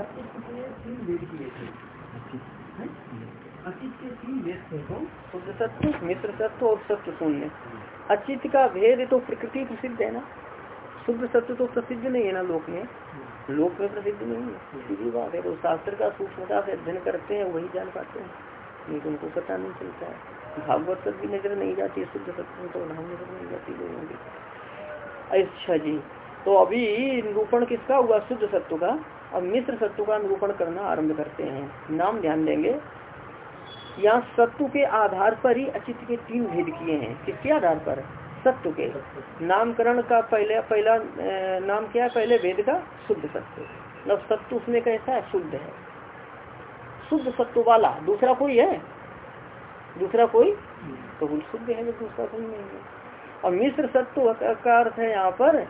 के तीन भेद थे शुद्ध सत्य मित्र सत्य और सत्य शून्य अचित का भेद तो प्रकृति प्रसिद्ध है ना शुद्ध सत्य तो प्रसिद्ध नहीं है ना लोक में लोक में प्रसिद्ध नहीं है सीधी बात है तो शास्त्र का सूक्ष्मता से अध्ययन करते हैं वही जान पाते हैं नहीं तो उनको पता नहीं चलता है भागवत तक भी नज़र नहीं जाती है शुद्ध सत्य तो नाम नज़र नहीं जाती लोगों की अच्छा जी तो अभी निरूपण किसका हुआ शुद्ध सत्व का अब मिश्र सत्व का निरूपण करना आरंभ करते हैं। नाम ध्यान देंगे। यहाँ सत्व के आधार पर ही अचित के तीन भेद किए हैं। किसके आधार पर? सत्व के। नामकरण का पहले, पहला नाम क्या पहले वेद का? शुद्ध सत्व मतलब सत्व उसमें कैसा है? शुद्ध है। शुद्ध सत्व वाला। दूसरा कोई है? दूसरा कोई? तो शुद्ध है दूसरा कोई नहीं है। और मिश्र सत्व का अर्थ है यहाँ पर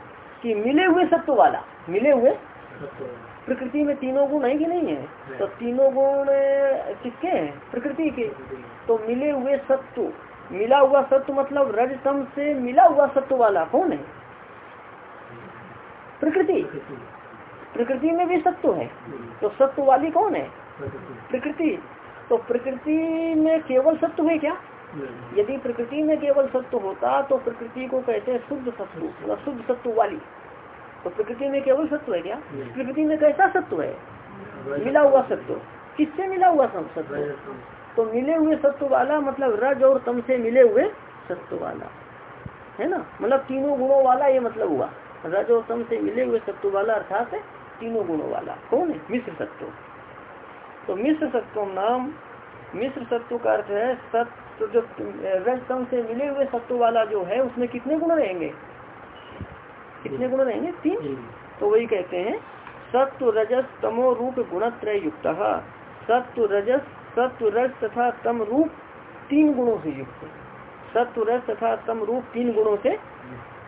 कि मिले हुए सत्व वाला। मिले हुए? प्रकृति में तीनों गुण है कि नहीं है? तो तीनों गुण किसके हैं? प्रकृति के। तो मिले हुए सत्व मिला हुआ सत्व मतलब रजतम से मिला हुआ सत्व वाला कौन है? प्रकृति। प्रकृति में भी सत्व है। तो सत्व वाली कौन है? प्रकृति। तो प्रकृति में केवल सत्व है क्या? यदि प्रकृति में केवल सत्व होता तो प्रकृति को कहते हैं शुद्ध सत्व मतलब शुद्ध सत्व वाली। तो प्रकृति में केवल सत्व है क्या? प्रकृति में कैसा सत्व है? मिला हुआ सत्व। किससे मिला हुआ सत्व? तो मिले हुए सत्व वाला मतलब रज और तम से मिले हुए सत्व वाला। है ना? मतलब तीनों गुणों वाला ये मतलब हुआ। रज और तम से मिले हुए सत्व वाला अर्थात तीनों गुणों वाला। कौन है? मिश्र सत्व। तो मिश्र सत्व नाम मिश्र सत्व का अर्थ है सत्व जो रज तम से मिले हुए सत्व वाला जो है उसमें कितने गुण रहेंगे? कितने गुण रहेंगे तीन। तो वही कहते हैं सत्व रजस तमो रूप गुणत्रय युक्त। सत्व रजस सत्व रज तथा तम रूप तीन गुणों से युक्त। सत्व रज तथा तम रूप तीन गुणों से।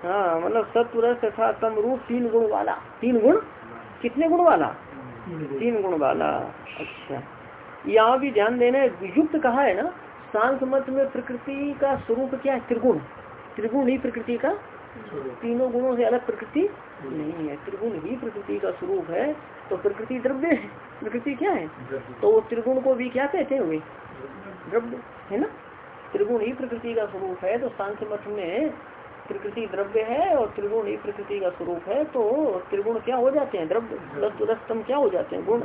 हाँ मतलब सत्व रज तथा तम रूप तीन गुण वाला। तीन गुण? कितने गुण वाला? तीन गुण वाला। अच्छा। यहाँ भी ध्यान देना युक्त कहा है ना शांत मत में प्रकृति का स्वरूप क्या है? त्रिगुण। त्रिगुण ही प्रकृति का तीनों गुणों से अलग प्रकृति नहीं है। त्रिगुण ही प्रकृति का स्वरूप है तो प्रकृति द्रव्य है। प्रकृति क्या है? तो त्रिगुण को भी क्या कहते हुए द्रव्य है ना? त्रिगुण ही प्रकृति का स्वरूप है तो सांख्य मत में प्रकृति द्रव्य है और त्रिगुण ही प्रकृति का स्वरूप है तो त्रिगुण क्या हो जाते हैं? द्रव्य। रस्तम क्या हो जाते हैं? गुण।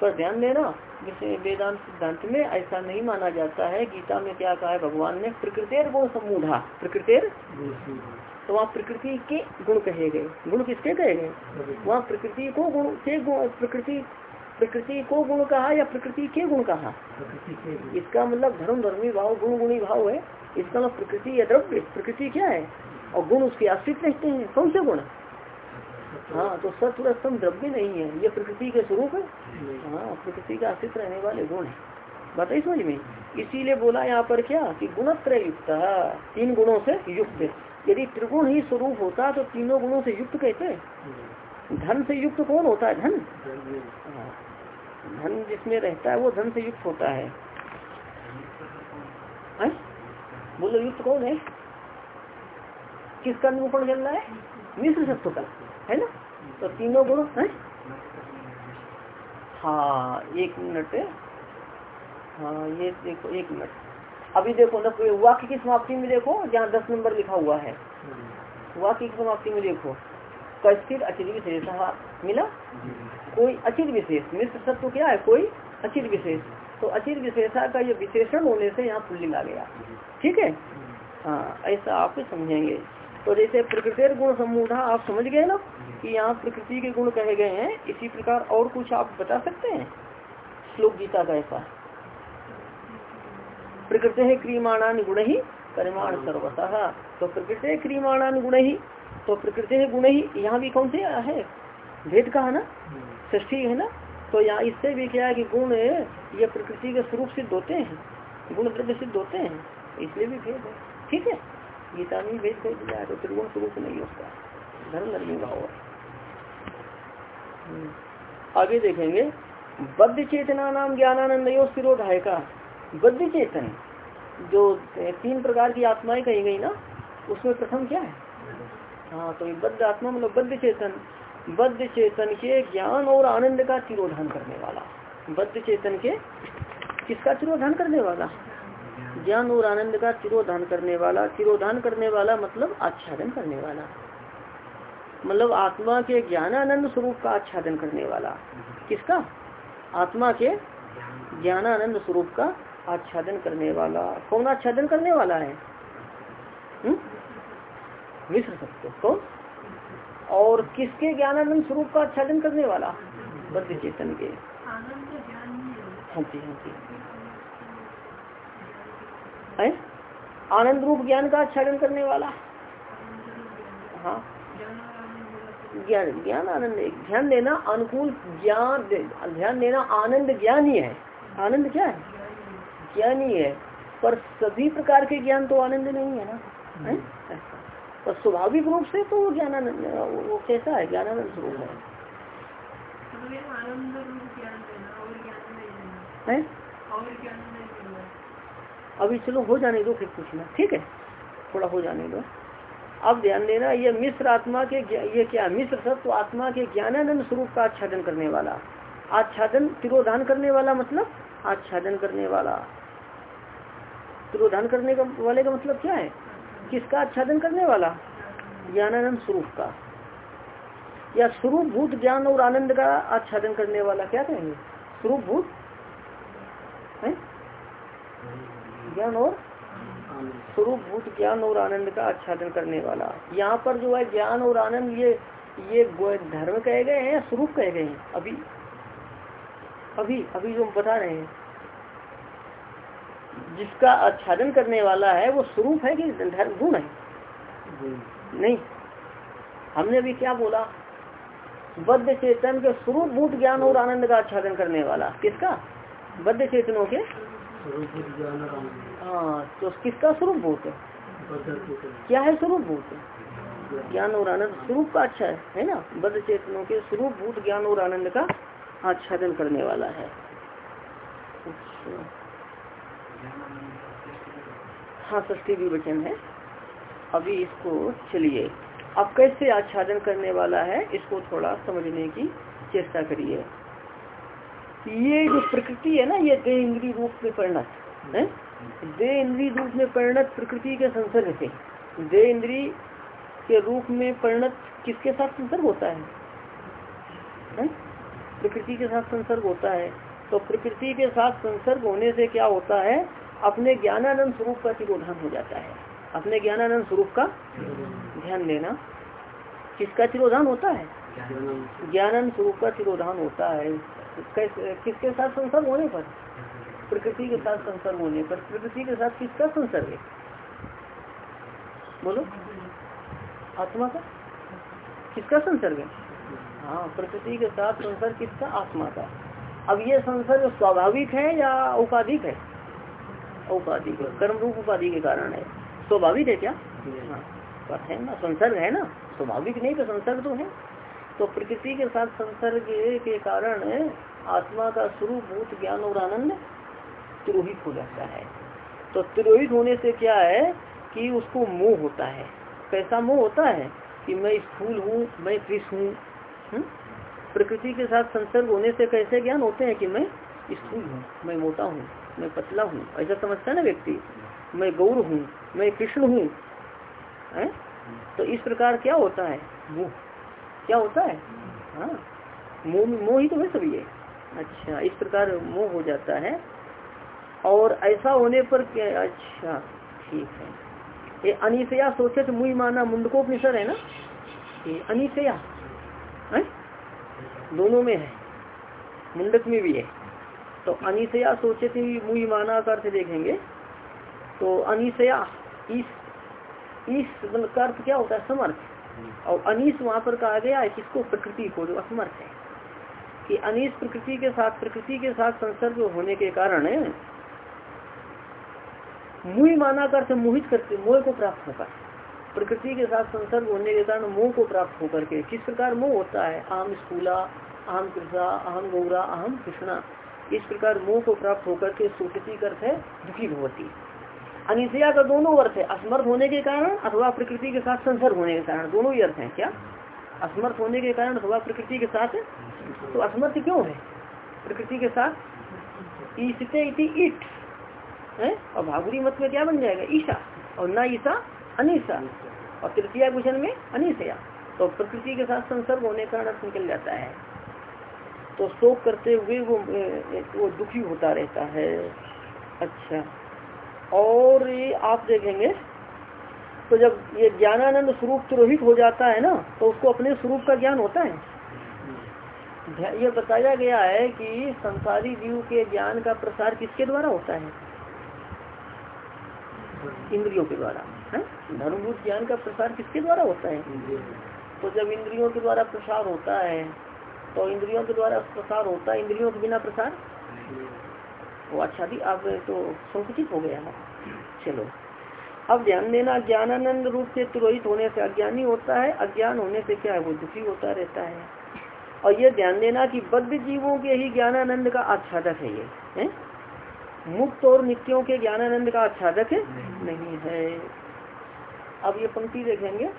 पर ध्यान देना जैसे वेदांत सिद्धांत में ऐसा नहीं माना जाता है गीता में क्या कहा है? भगवान ने प्रकृतिर गुण समूढ़ा प्रकृतिर तो वहाँ प्रकृति के गुण कहे गए। गुण किसके कहे गए? वहाँ प्रकृति को गुण के गुण प्रकृति प्रकृति को गुण कहा या प्रकृति के गुण कहा? इसका मतलब धर्म धर्मी भाव गुण गुणी भाव है। इसका मतलब प्रकृति या द्रव्य प्रकृति क्या है? और गुण उसके आश्रित रहते हैं? कौन से गुण? हाँ तो सत्व स्तम द्रव्य नहीं है। ये प्रकृति के स्वरूप है। हाँ प्रकृति का आश्रित रहने वाले गुण है। बताइए समझ में। इसीलिए बोला यहाँ पर क्या? कि गुणत्रय युक्त तीन गुणों से युक्त यदि त्रिगुण ही स्वरूप होता तो तीनों गुणों से युक्त कहते धन से युक्त कौन होता है? धन। हाँ। धन जिसमें रहता है वो धन से युक्त होता है। बोलो युक्त कौन है? किसका निरूपण चल रहा है? मिश्र सत्व का है ना? तो तीनों गुण है? हाँ एक मिनट। हाँ ये देखो एक मिनट। अभी देखो ना वाक्य की समाप्ति में देखो जहाँ दस नंबर लिखा हुआ है। वाक्य की समाप्ति में देखो कस्थित अचित विशेष मिला? कोई अचित विशेष मिश्र सत्व क्या है? कोई अचित विशेष। तो अचित विशेषा का ये विशेषण होने से यहाँ पुल्लिंग आ गया। ठीक है? हाँ ऐसा आप समझेंगे। तो जैसे प्रकृति गुण समूढ़ा आप समझ गए ना कि यहाँ प्रकृति के गुण कहे गए हैं। इसी प्रकार और कुछ आप बता सकते हैं? श्लोक गीता का ऐसा। प्रकृति है क्रियमाणान गुण ही परिमाण सर्वतः। तो प्रकृति क्रियमाणान गुण ही तो प्रकृति है गुण ही यहाँ भी कौन से है? भेद का है ना? ष्ठी है ना? तो यहाँ इससे भी क्या है कि गुण ये प्रकृति के स्वरूप सिद्ध होते हैं, गुण द्रव्य सिद्ध होते हैं, इसलिए भी भेद है। ठीक है? गीता में भेद कर दिया है तो त्रिगुण स्वरूप नहीं उसका धर्म धर्मी भाव हम्म। आगे देखेंगे, बद्ध चेतना नाम ज्ञानानंद सिरोधाय का बद्ध चेतन जो तीन प्रकार की आत्माएँ कही गई ना, उसमें प्रथम क्या है? हाँ तो ये बद्ध आत्मा मतलब बद्ध चेतन। बद्ध चेतन के ज्ञान और आनंद का तिरोधान करने वाला। बद्ध चेतन के किसका तिरोधान करने वाला? ज्ञान और आनंद का तिरोधान करने वाला। तिरोधान करने वाला मतलब आच्छादन करने वाला। मतलब आत्मा के ज्ञान आनंद स्वरूप का आच्छादन करने वाला। किसका? आत्मा के ज्ञान आनंद स्वरूप का आच्छादन करने वाला। कौन आच्छादन करने वाला है? हम्म? मिश्र सत्य कौन? और किसके ज्ञानानंद स्वरूप का आच्छादन करने वाला? बद्ध चेतन के। हाँ जी हाँ जी। है? आनंद रूप ज्ञान का आच्छादन करने वाला? हाँ। ज्ञान ज्ञान आनंद ध्यान देना अनुकूल ज्ञान ध्यान देना आनंद ज्ञान ही है। आनंद क्या है? ज्ञान ही है पर सभी प्रकार के ज्ञान तो आनंद नहीं है ना। है? पर स्वाभाविक रूप से तो वो ज्ञानानंद वो कैसा है? ज्ञानानंद स्वरूप है। है अभी चलो हो जाने दो फिर पूछना। ठीक है? थोड़ा हो जाने दो। अब ध्यान देना ये मिश्र आत्मा के ये क्या? मिश्र सत्व तो आत्मा के ज्ञानानंद स्वरूप का आच्छादन करने वाला। आच्छादन तिरोधान करने वाला मतलब? आच्छादन करने वाला। तिरोधान करने का वाले का मतलब क्या है? किसका? आच्छादन करने वाला। ज्ञानानंद स्वरूप का। या स्वरूप भूत ज्ञान और आनंद का आच्छादन करने वाला क्या कहेंगे? स्वरूप भूत है? ज्ञान और स्वरूप भूत ज्ञान और आनंद का आच्छादन करने वाला। यहाँ पर जो है ज्ञान और आनंद, ये ये धर्म कहे गए हैं या स्वरूप कहे गए हैं? अभी अभी अभी जो हम बता रहे हैं। जिसका आच्छादन करने वाला है वो स्वरूप है कि धर्म गुण है? नहीं। हमने अभी क्या बोला? बद्ध चेतन के स्वरूप भूत ज्ञान और आनंद का आच्छादन करने वाला। किसका? बद्ध चेतनों के? हाँ तो किसका स्वरूप भूत है? क्या है स्वरूप भूत ज्ञान और आनंद स्वरूप का अच्छा है है ना? बद्ध चेतनों के स्वरूप भूत ज्ञान और आनंद का आच्छादन करने वाला है। अच्छा। हाँ भी वचन है। अभी इसको चलिए। अब कैसे आच्छादन करने वाला है, इसको थोड़ा समझने की चेष्टा करिए। ये जो प्रकृति है ना, ये दे इंद्री रूप में परिणत, है? दे इंद्री रूप में परिणत प्रकृति के संसर्ग से। दे इंद्री के रूप में परिणत किसके साथ संसर्ग होता है? प्रकृति के साथ संसर्ग होता है। तो प्रकृति के साथ संसर्ग होने से क्या होता है? अपने ज्ञानानंद स्वरूप का तिरोधान हो जाता है। अपने ज्ञानानंद स्वरूप का ध्यान देना किसका तिरोधान होता है? ज्ञानानंद स्वरूप का तिरोधान होता है। किसके साथ संसर्ग होने पर? प्रकृति के साथ संसर्ग होने पर। प्रकृति के साथ किसका संसर्ग है? बोलो। आत्मा का? किसका संसर्ग है? हाँ प्रकृति के साथ संसर्ग किसका? आत्मा का। अब ये संसर्ग स्वाभाविक है या औपाधिक है? औपाधिक कर्म रूप उपाधि के कारण है। स्वाभाविक है क्या? हाँ है ना संसर्ग है ना। स्वाभाविक नहीं तो संसर्ग तो है। तो प्रकृति के साथ संसर्ग के कारण आत्मा का स्वरूप भूत ज्ञान और आनंद तिरोहित हो जाता है। तो तिरोहित होने से क्या है कि उसको मोह होता है। कैसा मोह होता है कि मैं स्थूल हूँ मैं कृष हूँ हम्म? प्रकृति के साथ संसर्ग होने से कैसे ज्ञान होते हैं कि मैं स्थूल हूँ, मैं मोटा हूँ, मैं पतला हूँ? ऐसा समझता है ना व्यक्ति? मैं गौर हूँ, मैं कृष्ण हूँ। तो इस प्रकार क्या होता है? मोह। क्या होता है? हाँ। मोह ही तो है सभी है अच्छा इस प्रकार मोह हो जाता है। और ऐसा होने पर क्या अच्छा ठीक है। ये अनिशया तो मुई माना मुंडकोपनिषद है ना? ये अनिशया। है? दोनों में है। मुंडक में भी है। तो अनिशया सोचे थे मुई माना का अर्थ देखेंगे। तो अनिशया इस इस का अर्थ क्या होता है? समर्थ। और अनिश वहाँ पर कहा गया है किसको प्रकृति को जो असमर्थ है। कि अनिश प्रकृति के साथ प्रकृति के साथ संसर्ग होने के कारण मुई माना कर मोहित करते मोह को प्राप्त होकर प्रकृति के साथ संसर्ग होने के कारण मोह को प्राप्त होकर के किस प्रकार मोह होता है, आम स्कूला अहम कृषा अहम गौरा अहम कृष्णा, इस प्रकार मोह को प्राप्त होकर के सूचती अर्थ है दुखी भवती। अनिशया का दोनों अर्थ है, असमर्थ होने के कारण अथवा प्रकृति के साथ संसर्ग होने के कारण। दोनों ही अर्थ है क्या? असमर्थ होने के कारण अथवा प्रकृति के साथ? तो असमर्थ क्यों है? प्रकृति के साथ ईसते ईट है? और भागुरी मत में क्या बन जाएगा? ईशा, और न ईसा अनिशा। और तृतीय भूषण में अनिशया तो प्रकृति के साथ संसर्ग होने का अर्थ निकल जाता है। तो शोक करते हुए वो वो दुखी होता रहता है। अच्छा। और ये आप देखेंगे तो जब ये ज्ञानानंद स्वरूप तुरोहित हो जाता है ना तो उसको अपने स्वरूप का ज्ञान होता है। ये बताया गया है कि संसारी जीव के ज्ञान का प्रसार किसके द्वारा होता है? इंद्रियों के द्वारा। धर्मभूत ज्ञान का प्रसार किसके द्वारा होता है? तो जब इंद्रियों के द्वारा प्रसार होता है तो इंद्रियों के द्वारा प्रसार होता है इंद्रियों के बिना प्रसार? वो अच्छा भी आप तो संकुचित हो गया है। चलो। अब ध्यान देना ज्ञानानंद रूप से तुरोहित होने से अज्ञानी होता है अज्ञान होने से क्या है? वो दुखी होता रहता है। और ये ध्यान देना कि बद्ध जीवों के ही ज्ञानानंद का आच्छादक है ये है? मुक्त और नित्यों के ज्ञानानंद का आच्छादक नहीं है। अब ये पंक्ति देखेंगे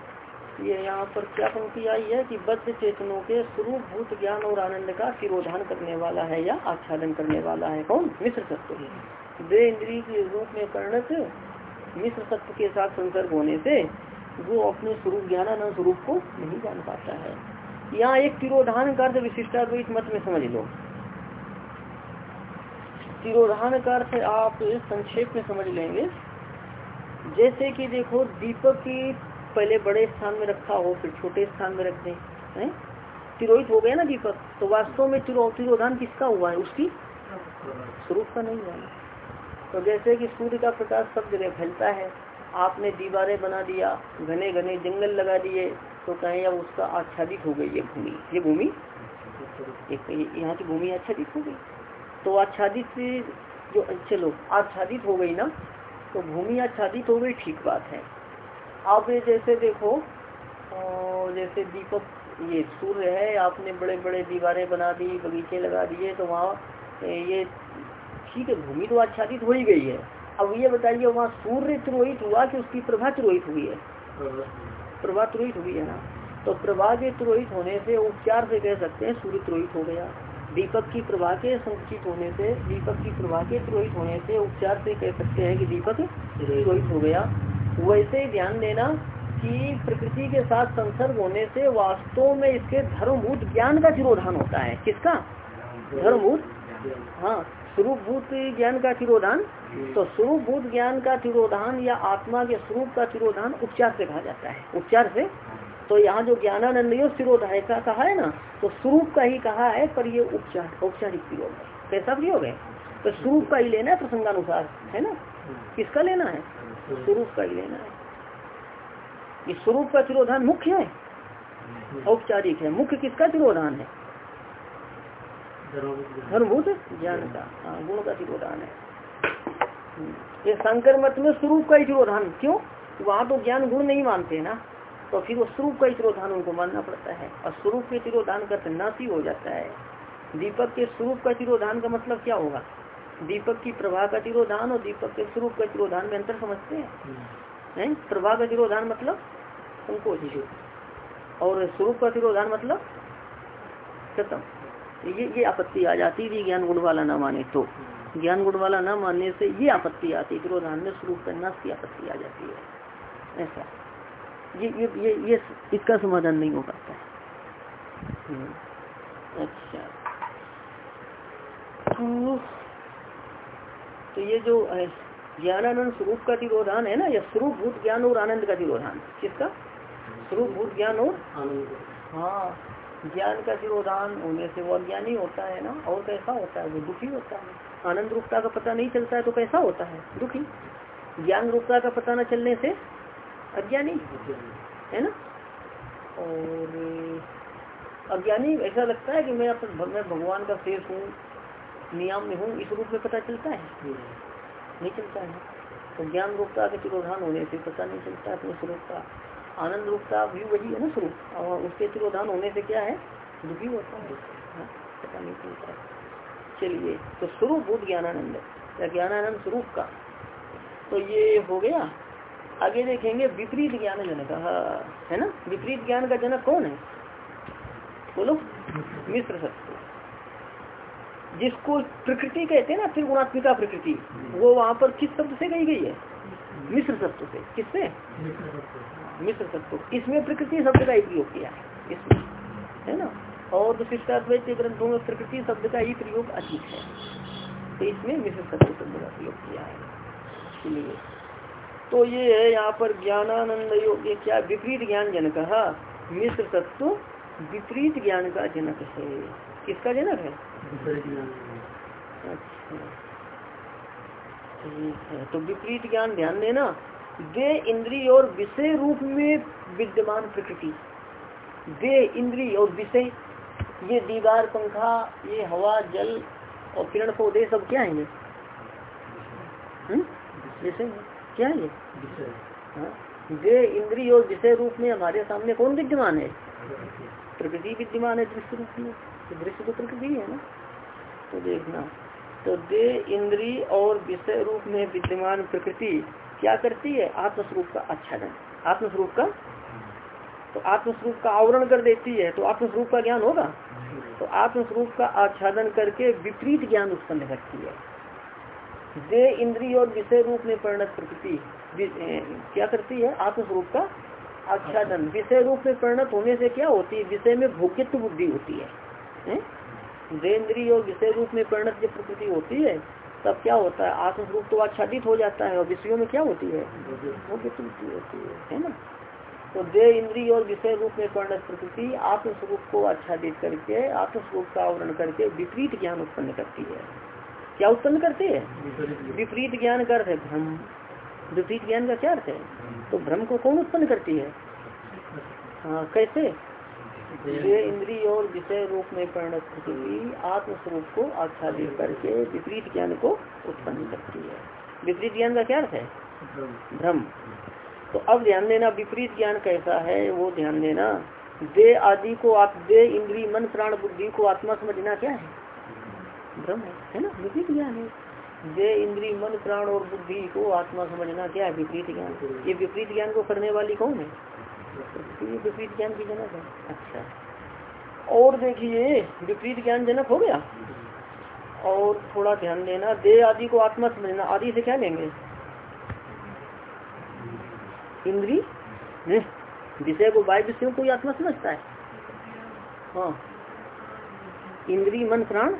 ये यहाँ पर क्या पंक्ति आई है कि बद्ध चेतनों के स्वरूप भूत ज्ञान और आनंद का सिरोधान करने वाला है या आच्छादन करने वाला है। कौन? मिश्र सत्व दे इंद्री के रूप में परिणत मिश्र सत्व के साथ संसर्ग होने से वो अपने स्वरूप ज्ञान ज्ञानानंद स्वरूप को नहीं जान पाता है। यहाँ एक तिरोधान का अर्थ विशिष्टाद्वैत मत में समझ लो। तिरोधान का अर्थ आप संक्षेप में समझ लेंगे। जैसे कि देखो, दीपक की पहले बड़े स्थान में रखा हो, फिर छोटे स्थान में रख दें तिरोहित हो गया ना दीपक? तो वास्तव में तिरोधान किसका हुआ है? उसकी स्वरूप का नहीं हुआ तो जैसे कि सूर्य का प्रकाश सब जगह फैलता है, आपने दीवारें बना दिया, घने घने जंगल लगा दिए तो कहें अब उसका आच्छादित हो गई ये भूमि। ये भूमि? यहाँ की भूमि आच्छादित हो गई। तो आच्छादित जो, चलो, आच्छादित हो गई ना तो भूमि आच्छादित हो गई ठीक बात है। आप ये जैसे देखो जैसे दीपक ये सूर्य है आपने बड़े बड़े दीवारें बना दी बगीचे लगा दिए तो वहाँ ये ठीक है भूमि तो आच्छादित हो ही गई है। अब ये बताइए वहाँ सूर्य त्रोहित हुआ कि उसकी प्रभा त्रोहित हुई है? प्रभा त्रोहित हुई है ना? तो प्रभा के त्रोहित होने से उपचार से कह सकते हैं? सूर्य त्रोहित हो गया। दीपक की प्रभा के संकुचित होने से, दीपक की प्रभा के त्रोहित होने से उपचार से कह सकते हैं कि दीपक त्रोहित हो गया। वैसे ध्यान देना कि प्रकृति के साथ संसर्ग होने से वास्तव में इसके धर्मभूत ज्ञान का तिरोधान होता है। किसका? धर्मभूत? हाँ स्वरूपभूत ज्ञान का तिरोधान। तो स्वरूपभूत ज्ञान का तिरोधान या आत्मा के स्वरूप का तिरोधान उपचार से कहा जाता है। उपचार से तो यहाँ जो ज्ञानानंद सिरोधाय का कहा है ना तो स्वरूप का ही कहा है, पर ये उपचार, औपचारिक प्रयोग है कैसा प्रयोग है तो स्वरूप का ही लेना है प्रसंगानुसार, है ना? किसका लेना है? स्वरूप का ही लेना है। ये स्वरूप का तिरोधान मुख्य है, औपचारिक है। मुख्य किसका तिरोधान है? धर्मभूत ज्ञान का हाँ गुण का तिरोधान है। ये शंकर मत में स्वरूप का ही तिरोधान, क्यों? वहाँ तो ज्ञान गुण नहीं मानते ना। तो फिर वो स्वरूप का ही तिरोधान उनको मानना पड़ता है। और स्वरूप के तिरोधान करते नासी हो जाता है। दीपक के स्वरूप का तिरोधान का मतलब क्या होगा? दीपक की प्रभा का तिरोधान और दीपक के स्वरूप का तिरोधान में अंतर समझते हैं? है? प्रभा का तिरोधान मतलब संकोच और स्वरूप का तिरोधान मतलब खत्म ये ये आपत्ति आ जाती थी ज्ञान गुण वाला ना माने तो। ज्ञान गुण वाला न मानने से ये आपत्ति आती है तिरोधान में स्वरूप का नाश की आपत्ति आ जाती है। ऐसा। ये ये ये, ये इसका समाधान नहीं हो पाता। है हम्म। अच्छा। तो तो ये जो ज्ञानानंद स्वरूप का तिरोधान है ना यह स्वरूप भूत ज्ञान और आनंद का तिरोधान किसका? स्वरूप भूत ज्ञान और हाँ ज्ञान का तिरोधान होने से वो अज्ञानी होता है ना और कैसा होता है? वो दुखी होता है। आनंद रूपता का पता नहीं चलता है तो कैसा होता है? दुखी। ज्ञान रूपता का पता न चलने से अज्ञानी है ना? और अज्ञानी ऐसा लगता है कि मैं मैं भगवान का शेष हूँ नियम में हूँ इस रूप में पता चलता है? नहीं चलता है। तो ज्ञान रूपता के तिरोधान होने से पता नहीं चलता अपने स्वरूप का। आनंद रूपता भी वही है ना स्वरूप? और उसके तिरोधान होने से क्या है? दुखी होता है। हाँ, पता नहीं चलता चलिए तो स्वरूप बोध ज्ञानानंद या ज्ञानानंद स्वरूप का। तो ये हो गया आगे देखेंगे विपरीत ज्ञान जनक, है ना? विपरीत ज्ञान का जनक कौन है? बोलो, मिश्र सत्व जिसको प्रकृति कहते हैं ना, त्रिगुणात्मिका प्रकृति, वो वहाँ पर किस शब्द से कही गई है? मिश्र सत्व से। किससे? मिश्र सत्व इसमें प्रकृति शब्द का ही प्रयोग किया है, इसमें, है ना? और विशिष्टाद्वैत ग्रंथों में प्रकृति शब्द का ही प्रयोग अधिक है। तो इसमें मिश्र सत्व शब्द का प्रयोग किया है। इसलिए तो ये है यहाँ पर ज्ञानानंद योग ये क्या विपरीत ज्ञान जनक मिश्र तत्व विपरीत ज्ञान का जनक है। किसका जनक है? अच्छा ठीक है तो विपरीत ज्ञान ध्यान देना। दे इंद्री और विषय रूप में विद्यमान प्रकृति। दे इंद्री और विषय ये दीवार पंखा ये हवा जल और किरण पौधे सब क्या है? ये हम्म? विषय। है ये? हाँ? दे इंद्रिय और विषय रूप में हमारे सामने कौन विद्यमान है? प्रकृति विद्यमान है दृश्य रूप में। तो दृश्य तो प्रकृति है ना। तो देखना। तो दे इंद्री और विषय रूप में विद्यमान प्रकृति क्या करती है? आत्मस्वरूप का आच्छादन। आत्मस्वरूप का? तो आत्मस्वरूप का आवरण कर देती है तो आत्मस्वरूप का ज्ञान होगा? तो आत्मस्वरूप का आच्छादन करके विपरीत ज्ञान उत्पन्न करती है। दे इंद्रिय और विषय रूप में परिणत प्रकृति क्या करती है? आत्मस्वरूप का आच्छादन। विषय रूप में परिणत होने से क्या होती है? विषय में भोग्यत्व बुद्धि होती है। देन्द्रीय और विषय रूप में परिणत जब प्रकृति होती है तब क्या होता है? आत्मस्वरूप तो आच्छादित हो जाता है और विषयों में क्या होती है? भोग्यत्व बुद्धि होती है। है ना? तो दे इंद्रिय और विषय रूप में परिणत प्रकृति आत्मस्वरूप को आच्छादित करके आत्मस्वरूप का आवरण करके विपरीत ज्ञान उत्पन्न करती है। क्या उत्पन्न करती है? विपरीत ज्ञान का अर्थ है भ्रम। विपरीत ज्ञान का क्या अर्थ है? तो भ्रम को कौन उत्पन्न करती है? हाँ कैसे? ये इंद्रिय और विषय रूप में परिणत प्रकृति आत्मस्वरूप को आच्छादित करके विपरीत ज्ञान को उत्पन्न करती है। विपरीत ज्ञान का क्या अर्थ है? भ्रम। तो अब ध्यान देना, विपरीत ज्ञान कैसा है, वो ध्यान देना। दे आदि को आप, दे इंद्री मन, प्राण, बुद्धि को आत्मा समझना क्या है? भ्रम है है ना? विपरीत ज्ञान है। जे इंद्री, मन, प्राण और बुद्धि को आत्मा समझना क्या है? विपरीत ज्ञान। ये विपरीत ज्ञान को करने वाली कौन है? विपरीत ज्ञान की जनक है। अच्छा। और देखिए, विपरीत ज्ञान जनक हो गया। और थोड़ा ध्यान देना, दे आदि को आत्मा समझना। आदि से क्या लेंगे? इंद्री? विषय को बाह्य विषयों को आत्मा समझता है। हाँ। इंद्री, मन, प्राण?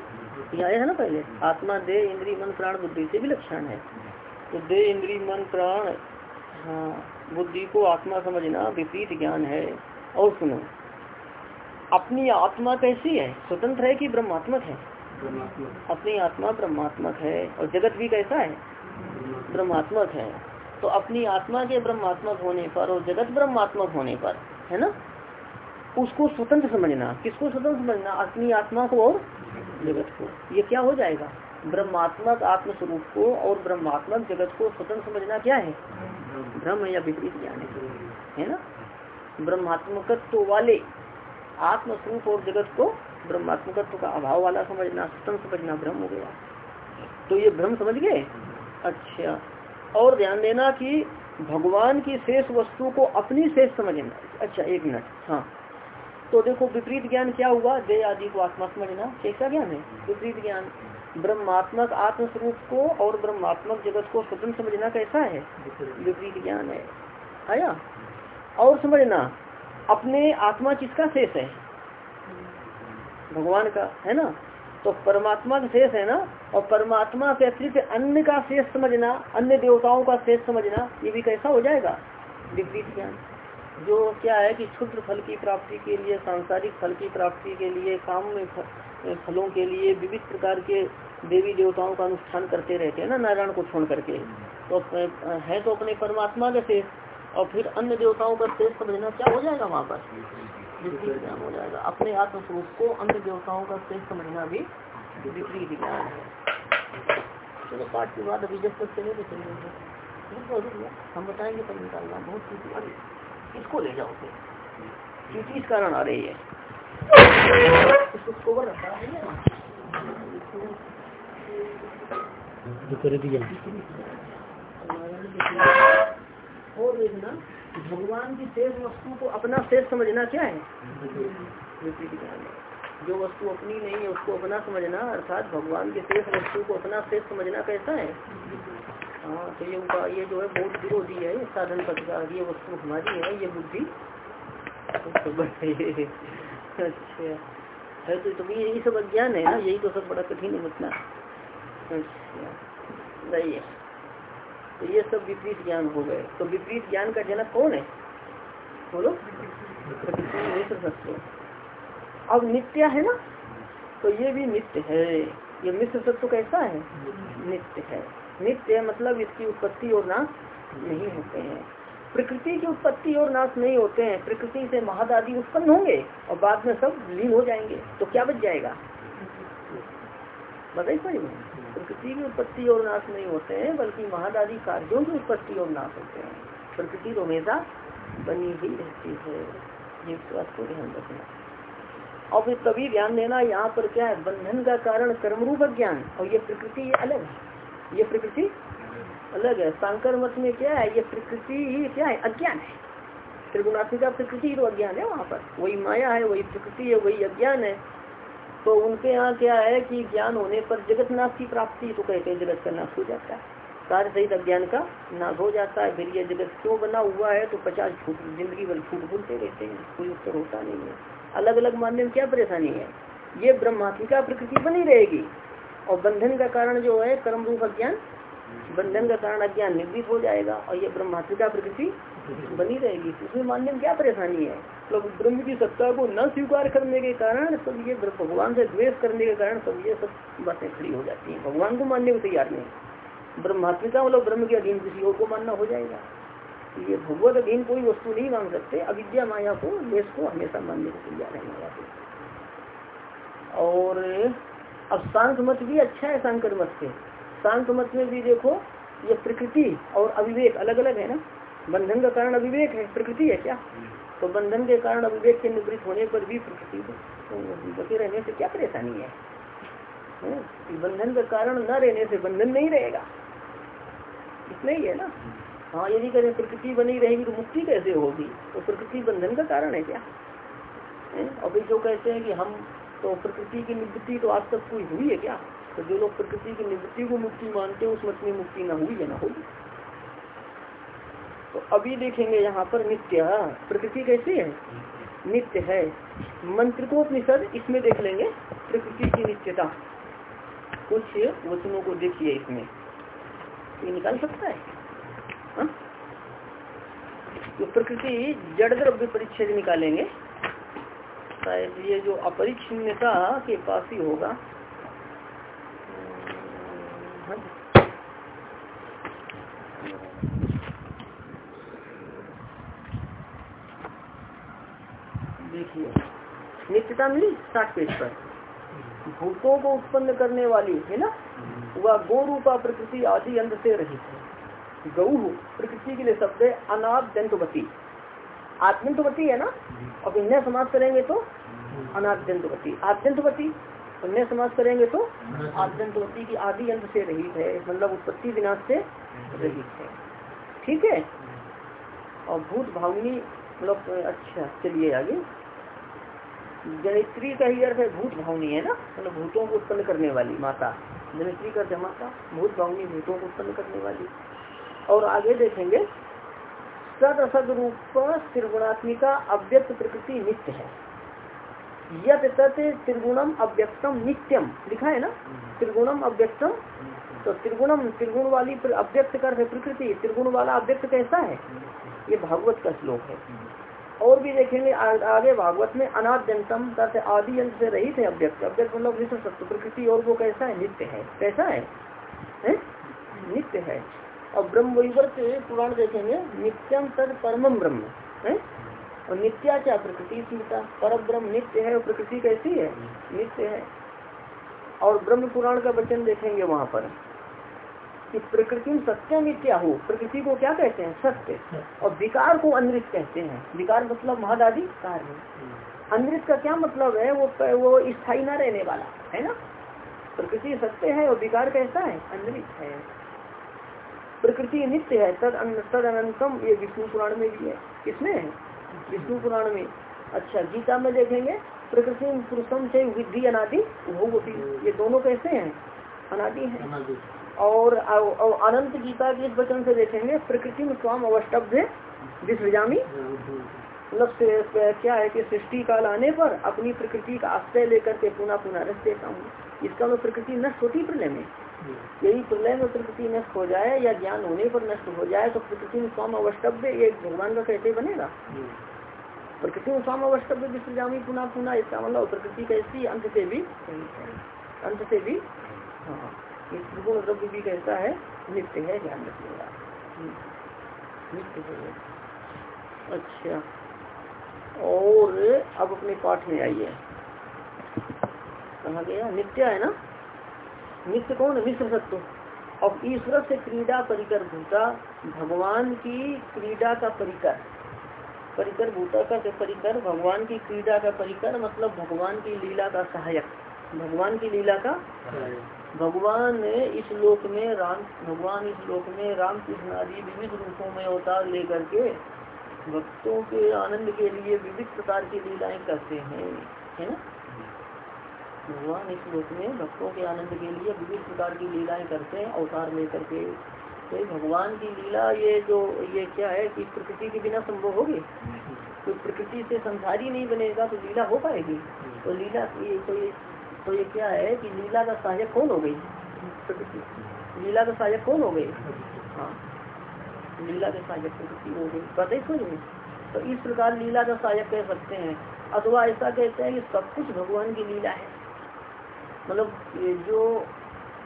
ये आया है ना पहले? आत्मा दे इंद्री मन प्राण बुद्धि से भी लक्षण है। तो दे इंद्री मन प्राण हाँ बुद्धि को आत्मा समझना विपरीत ज्ञान है। और सुनो अपनी आत्मा कैसी है? स्वतंत्र है कि ब्रह्मात्मक है? अपनी आत्मा ब्रह्मात्मक है। और जगत भी कैसा है? ब्रह्मात्मक है। तो अपनी आत्मा के ब्रह्मात्मक होने पर और जगत ब्रह्मात्मक होने पर है ना? उसको स्वतंत्र समझना। किसको स्वतंत्र समझना? अपनी आत्मा को और जगत को। ये क्या हो जाएगा? ब्रह्मात्मक आत्म स्वरूप को और ब्रह्मात्मक जगत को स्वतंत्र समझना क्या है? ब्रह्म या विपरीत ज्ञान है? ना? ब्रह्मात्मकत्व वाले आत्म स्वरूप और जगत को ब्रह्मात्मकत्व का अभाव वाला समझना, स्वतंत्र समझना भ्रम हो गया। तो ये भ्रम समझ गए? अच्छा। और ध्यान देना कि भगवान की शेष वस्तु को अपनी शेष समझना अच्छा एक मिनट। हाँ। तो देखो विपरीत ज्ञान क्या हुआ? दे आदि को आत्मा समझना। कैसा ज्ञान है? विपरीत ज्ञान। ब्रह्मात्मक आत्मस्वरूप को और ब्रह्मात्मक जगत को स्वतंत्र समझना कैसा है? विपरीत ज्ञान है। आया? और समझना, अपने आत्मा किसका शेष है? भगवान का, है ना? तो परमात्मा का शेष है ना? और परमात्मा के अतिरिक्त अन्य का शेष समझना, अन्य देवताओं का शेष समझना, ये भी कैसा हो जाएगा? विपरीत ज्ञान। जो क्या है कि क्षुद्र फल की प्राप्ति के लिए, सांसारिक फल की प्राप्ति के लिए, काम में फलों के लिए विविध प्रकार के देवी देवताओं का अनुष्ठान करते रहते हैं ना, नारायण को छोड़ करके। तो है तो अपने परमात्मा के शेष और फिर अन्य देवताओं का शेष समझना क्या हो जाएगा वहाँ पर? विपरीत ज्ञान हो जाएगा। अपने आत्म स्वरूप को अन्य देवताओं का शेष समझना भी विपरीत ज्ञान है। चलो, पाठ के बाद अभी जब तक चले तो चलेंगे हम बताएँगे पर निकालना। बहुत इसको ले जाओ क्योंकि इस कारण आ रही है। और देखना भगवान की शेष वस्तु को अपना शेष समझना क्या है है? जो वस्तु अपनी नहीं है उसको अपना समझना अर्थात भगवान के शेष वस्तु को अपना शेष समझना कैसा है? हाँ तो ये ये जो है, बहुत विरोधी है साधन पथ का, ये वस्तु हमारी है, ये बुद्धि। अच्छा। है तो तभी यही सब अज्ञान है ना, यही तो सब बड़ा कठिन है मतलब अच्छा तो ये सब विपरीत ज्ञान हो गए। तो विपरीत ज्ञान का जनक कौन है? बोलो। अब नित्य है ना? तो ये भी नित्य है। ये मिश्र सत्व कैसा है? नित्य है। नित्य मतलब इसकी उत्पत्ति और नाश नहीं होते हैं। प्रकृति की उत्पत्ति और नाश नहीं होते हैं। प्रकृति से महद आदि उत्पन्न होंगे और बाद में सब लीन हो जाएँगे। तो क्या बच जाएगा? बताइए प्रकृति की उत्पत्ति और नाश नहीं होते हैं, बल्कि महद आदि कार्यों की उत्पत्ति और नाश होते हैं। प्रकृति तो हमेशा बनी ही रहती है। ये बात को ध्यान रखना। और फिर तभी ध्यान देना, यहाँ पर क्या है? बंधन का कारण कर्मरूप ज्ञान और ये प्रकृति ये अलग है। ये प्रकृति अलग है। शंकर मत में क्या है? ये प्रकृति क्या है? अज्ञान है। त्रिगुणात्मिका प्रकृति तो अज्ञान है वहाँ पर। वही माया है, वही प्रकृति है, वही अज्ञान है। तो उनके यहाँ क्या है कि ज्ञान होने पर जगत नाश की प्राप्ति तो कहते हैं, जगत का नाश हो जाता है। कार्य सहित अज्ञान का नाश हो जाता है। फिर यह जगत क्यों बना हुआ है? तो पचास छूट ज़िंदगी भर छूट भूलते रहते हैं। कोई उत्तर होता नहीं है। अलग अलग मानने में क्या परेशानी है? ये ब्रह्मात्मिका प्रकृति बनी रहेगी। और बंधन का कारण जो है कर्म रूप अज्ञान बंधन का कारण अज्ञान निर्मित हो जाएगा और ये ब्रह्मात्मिका प्रकृति बनी रहेगी। उसमें मानने में क्या परेशानी है? मतलब ब्रह्म की सत्ता को न स्वीकार करने के कारण सब ये भगवान से द्वेष करने के कारण सब ये सब बातें खड़ी हो जाती हैं। भगवान को मानने को तैयार नहीं ब्रह्मात्मिका मतलब ब्रह्म के अधीन किसी और को मानना हो जाएगा। ये भगवत अधीन कोई वस्तु नहीं मान सकते। अविद्या माया को देश को हमेशा मानने को तैयार वाले और अब शांत मत भी अच्छा है, शंकर मत से। शांत मत में भी देखो, ये प्रकृति और अविवेक अलग अलग है ना? बंधन का कारण अविवेक है, प्रकृति है क्या? तो बंधन के कारण अविवेक के निवृत्त होने पर भी प्रकृति तो बचे रहने से क्या परेशानी है? बंधन का कारण न रहने से बंधन नहीं रहेगा। इतना ही है ना? हाँ यदि करें प्रकृति बनी रहेगी तो मुक्ति कैसे होगी? तो प्रकृति बंधन का कारण है क्या? और फिर जो कहते हैं कि हम तो प्रकृति की निवृत्ति तो आज तक कोई हुई है क्या? तो जो लोग प्रकृति की निवृत्ति को मुक्ति मानते हैं, उस मत में मुक्ति ना हुई है, ना होगी तो अभी देखेंगे यहाँ पर नित्य। प्रकृति कैसी है? नित्य है। मंत्र को उपनिषद इसमें देख लेंगे प्रकृति की नित्यता। कुछ वचनों को देखिए इसमें। ये निकाल सकता है? हा? तो प्रकृति जड़ द्रव्य परिच्छेद निकालेंगे। शायद ये जो अपरिच्छिन्नता के पास ही होगा देखिए नित्यता मिली साठ पेज पर। भूतों को उत्पन्न करने वाली, है ना? वह गो रूपा प्रकृति आदि अंध से रहित है। गौ प्रकृति के लिए शब्द है अनाद्यंतवती। आद्यंतवती है ना? और इन्हें समाज करेंगे तो अनाद्यंतवती आद्यंतवती अन्य समाज करेंगे तो आद्यंतवती की आदि अंत से रहित है मतलब उत्पत्ति विनाश से रहित है। ठीक है? और भूत भावनी मतलब अच्छा चलिए आगे। जनित्री का ही अर्थ है भूत भावनी, है ना? मतलब भूतों को उत्पन्न करने वाली माता। जनित्री का माता। भूत भावनी भूतों को उत्पन्न करने वाली। और आगे देखेंगे सद असद रूप त्रिगुणात्मिका अव्यक्त प्रकृति नित्य है। यद तत् त्रिगुणम अव्यक्तम नित्यम। लिखा है ना? त्रिगुणम अव्यक्तम। तो त्रिगुणम त्रिगुण वाली अव्यक्त कर प्रकृति। त्रिगुण वाला अव्यक्त कैसा है? ये भागवत का श्लोक है। और भी देखेंगे आगे भागवत में अनाद्यंतम तथा आदि अंत से रहित है अव्यक्त। अव्यक्त मतलब विश्व सत्य प्रकृति और वो कैसा है? नित्य है। कैसा है, है? नित्य है। और ब्रह्म वैवर्त पुराण देखेंगे। नित्यम तद परम ब्रह्म, है? और नित्या क्या प्रकृति स्मृता पर ब्रह्म नित्य है, और प्रकृति कैसी है? नित्य है। और ब्रह्म पुराण का वचन देखेंगे वहाँ पर, कि प्रकृति सत्य नित्या हो। प्रकृति को क्या कहते हैं? सत्य। और विकार को अनृत कहते हैं। विकार मतलब महदादि? कार्य अनृत का क्या मतलब है? वो वो स्थायी न रहने वाला, है ना? प्रकृति सत्य है और विकार कैसा है? अनृत है। प्रकृति नित्य है तद तद अनंतम ये विष्णु पुराण में भी है। किसमें है? विष्णु पुराण में। अच्छा गीता में देखेंगे प्रकृति पुरुषम से विधि अनादि भोगवती ये दोनों कैसे हैं? अनादि है। और, और अनंत गीता के इस वचन से देखेंगे प्रकृति में स्वाम अवस्टभ्य विसृजामी। मतलब क्या है कि सृष्टि काल आने पर अपनी प्रकृति का आश्रय लेकर के पुनः पुनः रख देता हूँ इसका मैं प्रकृति नष्ट होती प्रलय में। यही प्रलय में प्रकृति नष्ट हो जाए या ज्ञान होने पर नष्ट हो जाए तो प्रकृति में स्वाम अवस्टव्य ये भगवान का कैसे बनेगा? प्रकृति में स्वाम अवस्टव्य विसर्जामी पुनः पुनः इसका मतलब प्रकृति कैसी अंत से भी अंत से भी हाँ त्रिगुण द्रव्य भी कैसा है नित्य है ध्यान रखिएगा नित्य है। अच्छा। और अब अपने पाठ में आइए। कहा गया? नित्य है ना? नित्य कौन मिश्र सत्व। अब ईश्वर से क्रीड़ा परिकर भूता भगवान की क्रीड़ा का परिकर। परिकर भूता का परिकर, भगवान की क्रीड़ा का परिकर मतलब भगवान की लीला का सहायक। भगवान की लीला का भगवान ने इस लोक में राम, भगवान इस लोक में राम कृष्ण आदि विविध रूपों में अवतार लेकर के भक्तों के आनंद के लिए विविध प्रकार की लीलाएँ करते हैं। है ना? भगवान इस लोक में। भक्तों के आनंद के लिए विभिन्न प्रकार की लीलाएँ करते हैं, अवतार लेकर के। तो भगवान की लीला, ये जो, ये क्या है कि प्रकृति के बिना संभव होगी? तो प्रकृति से संसार नहीं बनेगा तो लीला हो पाएगी। तो लीला ये तो ये तो ये क्या है कि लीला का सहायक कौन हो गई? प्रकृति। लीला का सहायक कौन हो गई? हाँ। लीला के सहायक प्रकृति हो गई। पता ही? समझ तो इस प्रकार लीला का सहायक कह सकते हैं। अथवा ऐसा कहते हैं कि सब कुछ भगवान की लीला है। मतलब ये जो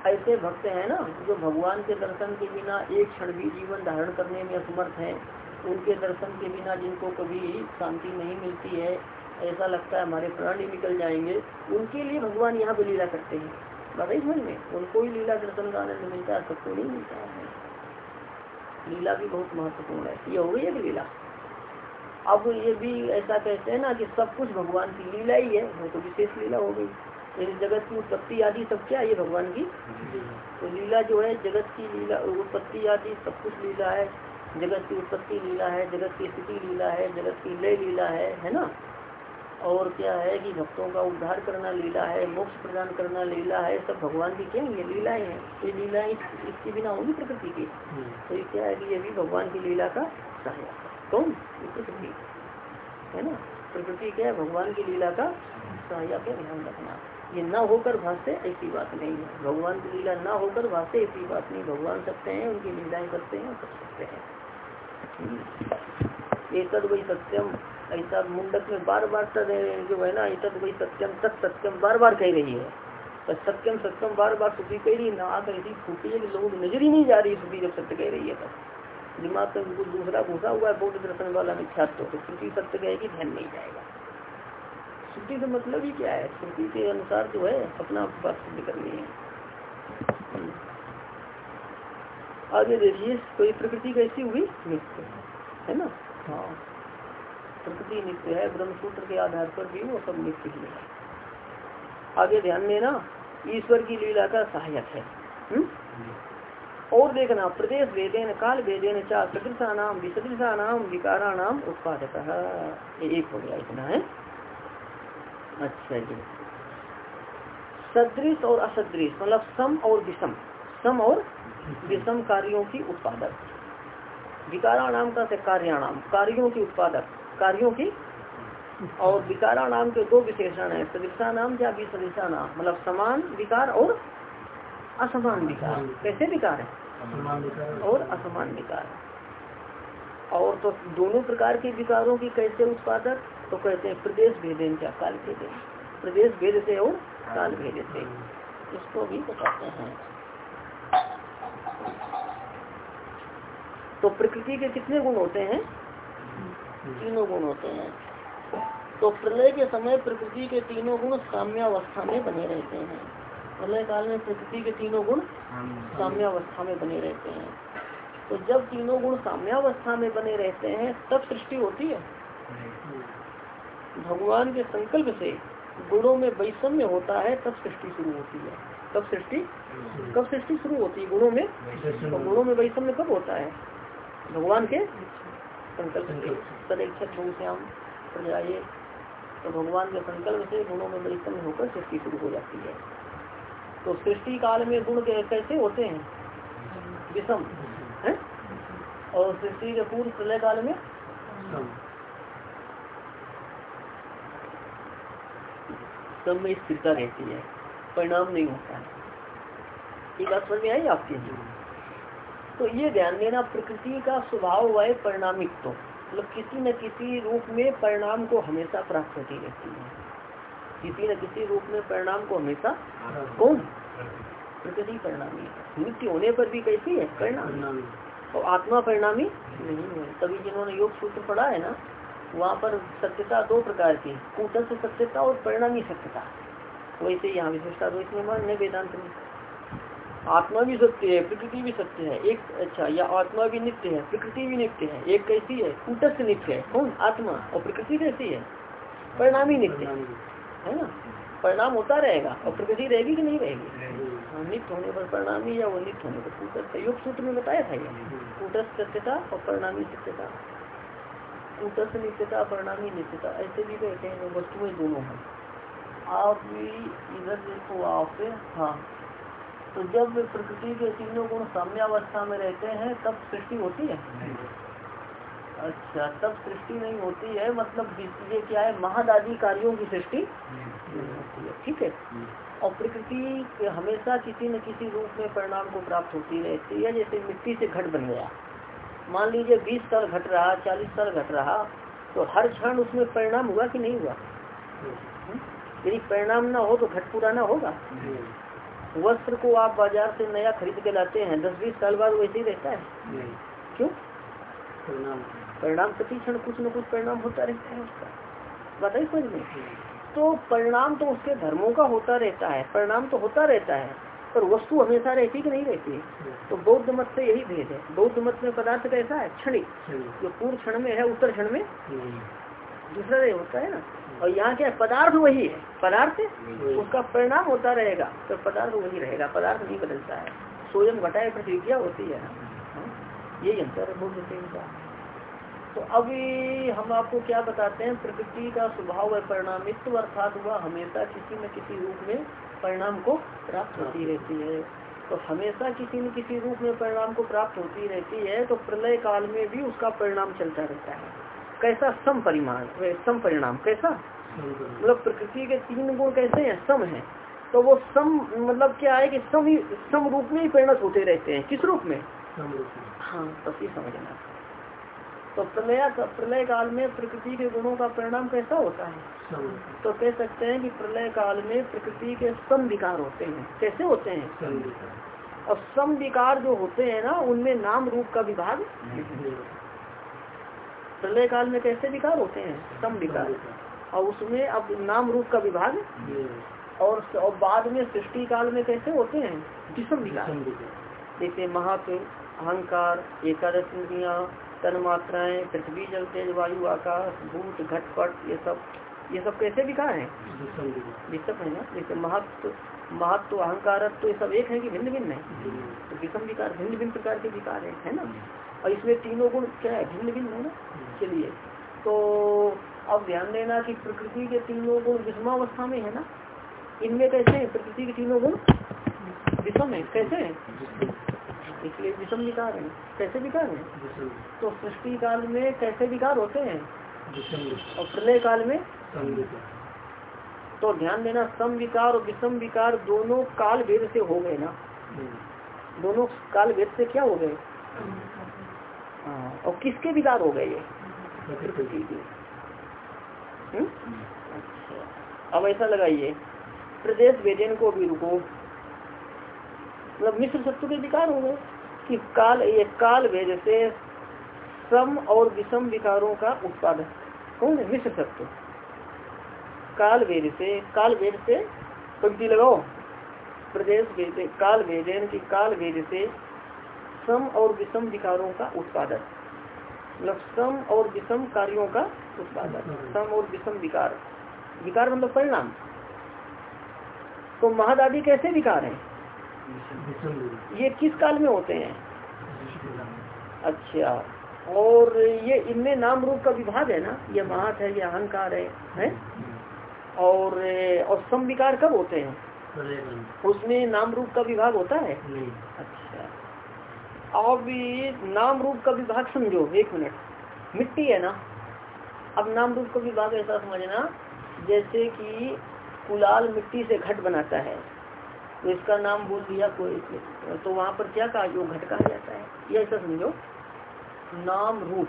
ऐसे भक्त हैं ना, जो भगवान के दर्शन के बिना एक क्षण भी जीवन धारण करने में असमर्थ है उनके दर्शन के बिना जिनको कभी शांति नहीं मिलती है, ऐसा लगता है हमारे प्राण ही निकल जाएँगे, उनके लिए भगवान यहाँ पे लीला करते हैं। बताइए समझ में? उनको ही लीला दर्शन का आनंद मिलता है, सबको नहीं मिलता है। लीला भी बहुत महत्वपूर्ण है। ये हो गई एक लीला। अब ये भी ऐसा कहते हैं ना कि सब कुछ भगवान की लीला ही है, वो तो विशेष लीला हो गई। यदि जगत की उत्पत्ति आदि सब क्या है भगवान की? तो लीला जो है जगत की लीला उत्पत्ति आदि सब कुछ लीला है। जगत की उत्पत्ति लीला है जगत की स्थिति लीला है जगत की लय लीला है है ना? और क्या है कि भक्तों का उद्धार करना लीला है मोक्ष प्रदान करना लीला है सब भगवान की क्या ये लीलाएँ हैं? ये लीलाएँ इसके बिना होगी प्रकृति की। हम्म। तो ये क्या है कि ये भी भगवान की लीला का सहायक है। कौन? प्रकृति है ना? प्रकृति क्या है? भगवान की लीला का सहायक है ध्यान रखना। ये न होकर भाष्य ऐसी बात नहीं है। भगवान की लीला न होकर भाष्य ऐसी बात नहीं। भगवान सकते हैं, उनकी लीलाएँ करते हैं कर सकते हैं। हम्म। एक वही सत्यम, ऐसा मुंडक में बार बार जो है ना तद वही सत्यम तक सत्यम बार बार कह रही है। तो सत्यम सत्यम बार बार सुखी कह रही ना ऐसी फूटी है कि लोगों की नज़र ही नहीं जा रही सुखी जब सत्य कह रही है तब। दिमाग में दूसरा घुसा हुआ है बौद्ध दर्शन वाला मिथ्यात्व तो श्रुति सत्य कहेगी ध्यान नहीं जाएगा। श्रुति का मतलब ही क्या है? श्रुति के अनुसार जो है अपना बात सिद्ध करनी है। आगे देखिए तो ये प्रकृति कैसी हुई? नित्य है ना? हाँ। प्रकृति नित्य है ब्रह्मसूत्र के आधार पर भी वो सब नित्य ही है। आगे ध्यान देना ईश्वर की लीला का सहायक है। हुँ? हम्म? और देखना प्रदेश वेदेन काल वेदेन चाह सदृशा नाम विसदृशा नाम विकारा नाम उत्पादक एक हो गया इतना है? अच्छा जी। सदृश और असदृश मतलब सम और विषम। सम और विषम कार्यों की उत्पादक। विकारा नाम का कार्याणाम कार्यों की उत्पादक कार्यों की और विकारा नाम के दो विशेषण है सदृशा नाम या विसदृशा नाम मतलब समान विकार और असमान विकार। कैसे विकार है? और असमान विकार। और तो दोनों प्रकार के विकारों की कैसे उत्पादक तो कहते हैं प्रदेश भेदन क्या? काल भेदे प्रदेश भेद से और काल भेद से। इसको भी बताते हैं। तो प्रकृति के कितने गुण होते हैं? तीनों गुण होते हैं। तो प्रलय के समय प्रकृति के तीनों गुण साम्यावस्था में बने रहते हैं। प्रलय काल में प्रकृति के तीनों गुण साम्यावस्था में बने रहते हैं। तो जब तीनों गुण साम्यावस्था में बने रहते हैं तब सृष्टि होती है। भगवान के संकल्प से गुणों में वैषम्य होता है तब सृष्टि शुरू होती है। कब सृष्टि कब सृष्टि शुरू होती है गुणों में? तो गुणों में वैषम्य कब होता है? भगवान के संकल्प से। तदेक्षक श्याम प्रजाए तो भगवान के संकल्प से गुणों में परिश्रम होकर सृष्टि शुरू हो जाती है। तो सृष्टि काल में गुण कैसे होते हैं? विषम। है? और सृष्टि के पूर्व प्रलय काल में? सब में स्थिरता रहती है परिणाम नहीं होता है। ये बात समझ में आई आपके? तो ये ध्यान देना प्रकृति का स्वभाव है परिणामिक तो। मतलब किसी न किसी रूप में परिणाम को हमेशा प्राप्त होती रहती है। किसी न किसी रूप में परिणाम को हमेशा कौन? प्रकृति परिणामी नित्य होने पर भी कैसी है? परिणाम। और आत्मा परिणामी नहीं है। तभी जिन्होंने योग सूत्र पढ़ा है ना वहाँ पर सत्यता दो प्रकार की कूटस्थ सत्यता और परिणामी सत्यता। वैसे यहाँ विशेषता तो इसमें मान्य वेदांत में। आत्मा भी सत्य है प्रकृति भी सत्य है। एक अच्छा या आत्मा भी नित्य है प्रकृति भी नित्य है। एक कैसी है? कूटस्थ नित्य है। कौन? आत्मा। और प्रकृति कैसी है? परिणामी नित्य। है ना? परिणाम होता रहेगा। और प्रकृति रहेगी कि नहीं रहेगी? नित्य होने पर परिणामी या वो नित्य होने पर कूटस्थ। योग सूत्र में बताया था ये। कूटस्थ सत्यता और परिणामी सत्यता कूटस्थ नित्यता परिणामी नित्यता ऐसे भी कहते हैं वस्तुएँ दोनों हैं। आप भी इधर देखो आप हाँ। तो जब प्रकृति के तीनों गुण साम्यावस्था में रहते हैं तब सृष्टि होती है? अच्छा तब सृष्टि नहीं होती है। मतलब ये क्या है? महादादी कार्यों की सृष्टि नहीं होती है। ठीक है। और प्रकृति हमेशा किसी न किसी रूप में परिणाम को प्राप्त होती रहती है जैसे मिट्टी से घट बन गया। मान लीजिए बीस साल घट रहा चालीस साल घट रहा तो हर क्षण उसमें परिणाम हुआ कि नहीं हुआ? यदि परिणाम ना हो तो घट पुराना होगा। वस्त्र को आप बाज़ार से नया खरीद के लाते हैं दस बीस साल बाद वैसे ही रहता है। क्यों? परिणाम। प्रति क्षण कुछ न कुछ परिणाम होता रहता है उसका। बताइए समझ में तो परिणाम तो उसके धर्मों का होता रहता है परिणाम तो होता रहता है पर वस्तु हमेशा रहती कि नहीं रहती? तो बौद्ध मत से यही भेद है। बौद्ध मत में पदार्थ कैसा है? क्षणिक। जो पूर्व क्षण में है उत्तर क्षण में? दूसरा नहीं होता है ना। और यहाँ क्या पदार्थ वही है। पदार्थ? उसका परिणाम होता रहेगा तो पदार्थ वही रहेगा। पदार्थ नहीं बदलता है। स्वयं घटाए प्रतिज्ञा होती है। हाँ, यही अंतर है बौद्ध इनका। तो अभी हम आपको क्या बताते हैं प्रकृति का स्वभाव है परिणामित्व अर्थात वह हमेशा किसी न किसी रूप में परिणाम को प्राप्त होती रहती है। तो हमेशा किसी न किसी रूप में परिणाम को प्राप्त होती रहती है तो प्रलय काल में भी उसका परिणाम चलता रहता है। कैसा सम परिमाण सम परिणाम कैसा? मतलब प्रकृति के तीन गुण कैसे हैं? सम है। तो वो सम मतलब क्या है कि सम ही सम रूप में ही परिणत होते रहते हैं। किस रूप में? हाँ तब ही समझना तो प्रलय प्रलय काल में प्रकृति के गुणों का परिणाम कैसा होता है? तो कह सकते हैं कि प्रलय काल में प्रकृति के सम विकार होते हैं। कैसे होते हैं? और सम विकार जो होते हैं ना उनमें नाम रूप का विभाग प्रलय काल में कैसे विकार होते हैं? सम विकार और उसमें अब नाम रूप का विभाग और, और बाद में सृष्टि काल में कैसे होते हैं? जिसम विकार जैसे महात्म अहंकार एकादश इंद्रिया तन मात्राएँ, पृथ्वी, जल, तेज, वायु, आकाश, भूत घटपट ये सब ये सब कैसे विकार है? विषम है ना? जैसे महत्व महत्व अहंकार तो ये सब एक है कि भिन्न भिन्न है? तो विषम विकार भिन्न भिन्न प्रकार के विकार है है ना? और इसमें तीनों गुण क्या है? भिन्न भिन्न है ना? चलिए तो अब ध्यान देना कि प्रकृति के तीनों गुण विषमावस्था में है ना? इनमें कैसे है? प्रकृति के तीनों गुण विषम है, कैसे है? इसलिए विषम विकार है। कैसे विकार है? तो सृष्टि काल में कैसे विकार होते हैं? और प्रलय काल में? तो ध्यान देना सम विकार और विषम विकार दोनों काल भेद से हो गए ना? दोनों काल भेद से क्या हो गए? हाँ और किसके विकार हो गए ये? हम्म? अच्छा। अब ऐसा लगाइए प्रदेश वेदन को भी रुको। मतलब मिश्र सत्व के विकार हो गए। कि काल, ये काल भेद से सम और विषम विकारों का उत्पादन। कौन है? मिश्र सत्व। काल वेद से काल वेद से पंक्ति लगाओ। प्रदेश वेद काल वेदन की काल वेद से सम और विषम विकारों का उत्पादन। मतलब सम और विषम कार्यों का उत्पादन। सम और विषम विकार। विकार मतलब परिणाम। तो महादादी कैसे विकार है? ये किस काल में होते हैं? अच्छा और ये इनमें नाम रूप का विभाग है ना? ये महत है ये अहंकार है, है? और और सम विकार कब होते हैं? उसमें नाम रूप का विभाग होता है? अच्छा। अब नाम रूप का विभाग समझो एक मिनट। मिट्टी है ना? अब नाम रूप का विभाग ऐसा समझना जैसे कि कुलाल मिट्टी से घट बनाता है। तो इसका नाम बोल दिया कोई तो वहाँ पर क्या कहा? जो घट कहा जाता है। ये ऐसा समझो। नाम रूप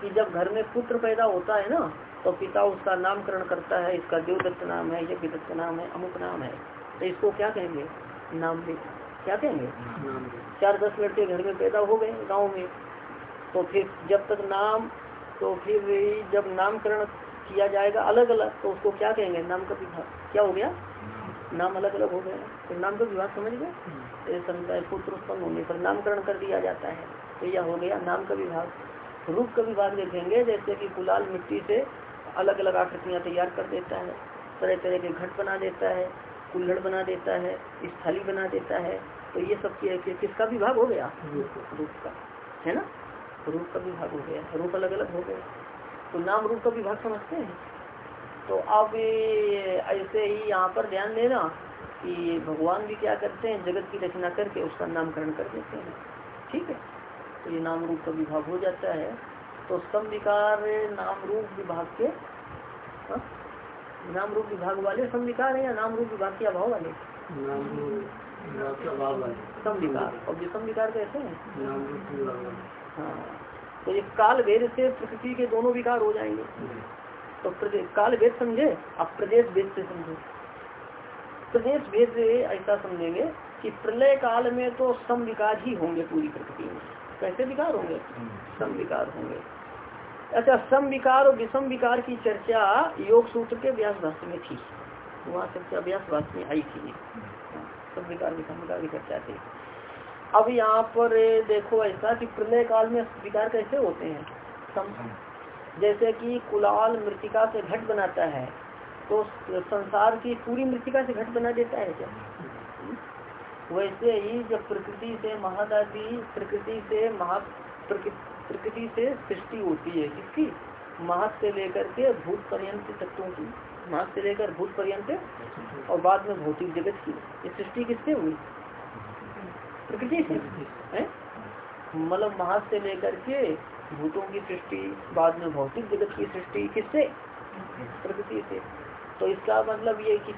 कि जब घर में पुत्र पैदा होता है ना तो पिता उसका नामकरण करता है इसका देवदत्त नाम है यज्ञ दत्त नाम है अमुक नाम है। तो इसको क्या कहेंगे? नाम भी क्या कहेंगे? चार दस लड़के घर में पैदा हो गए गाँव में। तो फिर जब तक नाम तो फिर जब नामकरण किया जाएगा अलग अलग तो उसको क्या कहेंगे? नाम का विभाग क्या हो गया? नाम अलग अलग हो गया। तो नाम का विभाग समझ गए। समुदाय पुत्र उत्पन्न होने पर नामकरण कर दिया जाता है। तो यह हो गया नाम का विभाग। रूप का विभाग देखेंगे जैसे कि गुलाल मिट्टी से अलग अलग आकृतियाँ तैयार कर देता है। तरह तरह के घट बना देता है कुल्हड़ बना देता है स्थली बना देता है। तो ये सब किया कि किसका विभाग हो गया? रूप का। है ना? रूप का विभाग हो गया। रूप अलग अलग हो गया तो नाम रूप का विभाग समझते हैं? तो अब ऐसे ही यहाँ पर ध्यान देना कि भगवान भी क्या करते हैं जगत की रचना करके उसका नामकरण कर देते हैं। ठीक है? तो ये नाम रूप का विभाग हो जाता है। तो सम विकार नाम रूप विभाग के हा? नाम रूप विभाग वाले सम विकार है या नाम रूप विभाग के अभाव वाले? सम विकार और विषम विकार कैसे है। हाँ। तो ये काल वेद से प्रकृति के दोनों विकार हो जाएँगे। तो प्रदेश काल वेद समझे, अब प्रदेश वेद से समझो। प्रदेश वेद ऐसा समझेंगे कि प्रलय काल में तो सम विकार ही होंगे पूरी प्रकृति में। कैसे विकार होंगे? सम विकार होंगे। अच्छा सम विकार और विषम विकार की चर्चा योग सूत्र के व्यास भाष्य में थी। वहाँ चर्चा व्यास भाष्य में आई थी। सम विकार विषम विकार की चर्चा थी। अब यहाँ पर देखो ऐसा कि प्रलय काल में विकार कैसे होते हैं? सम जैसे कि कुलाल मृतिका से घट बनाता है तो संसार की पूरी मृतिका से घट बना देता है क्या? वैसे ही जब प्रकृति से महादादी, प्रकृति से महा प्रकृति से सृष्टि होती है किसकी? महत से लेकर के भूत पर्यंत तत्वों की। महत से लेकर भूत पर्यंत और बाद में भौतिक जगत की। ये सृष्टि किससे हुई? प्रकृति से। मतलब महत से लेकर के भूतों की सृष्टि, बाद में भौतिक जगत की सृष्टि, किससे? प्रकृति से। तो इसका मतलब ये कि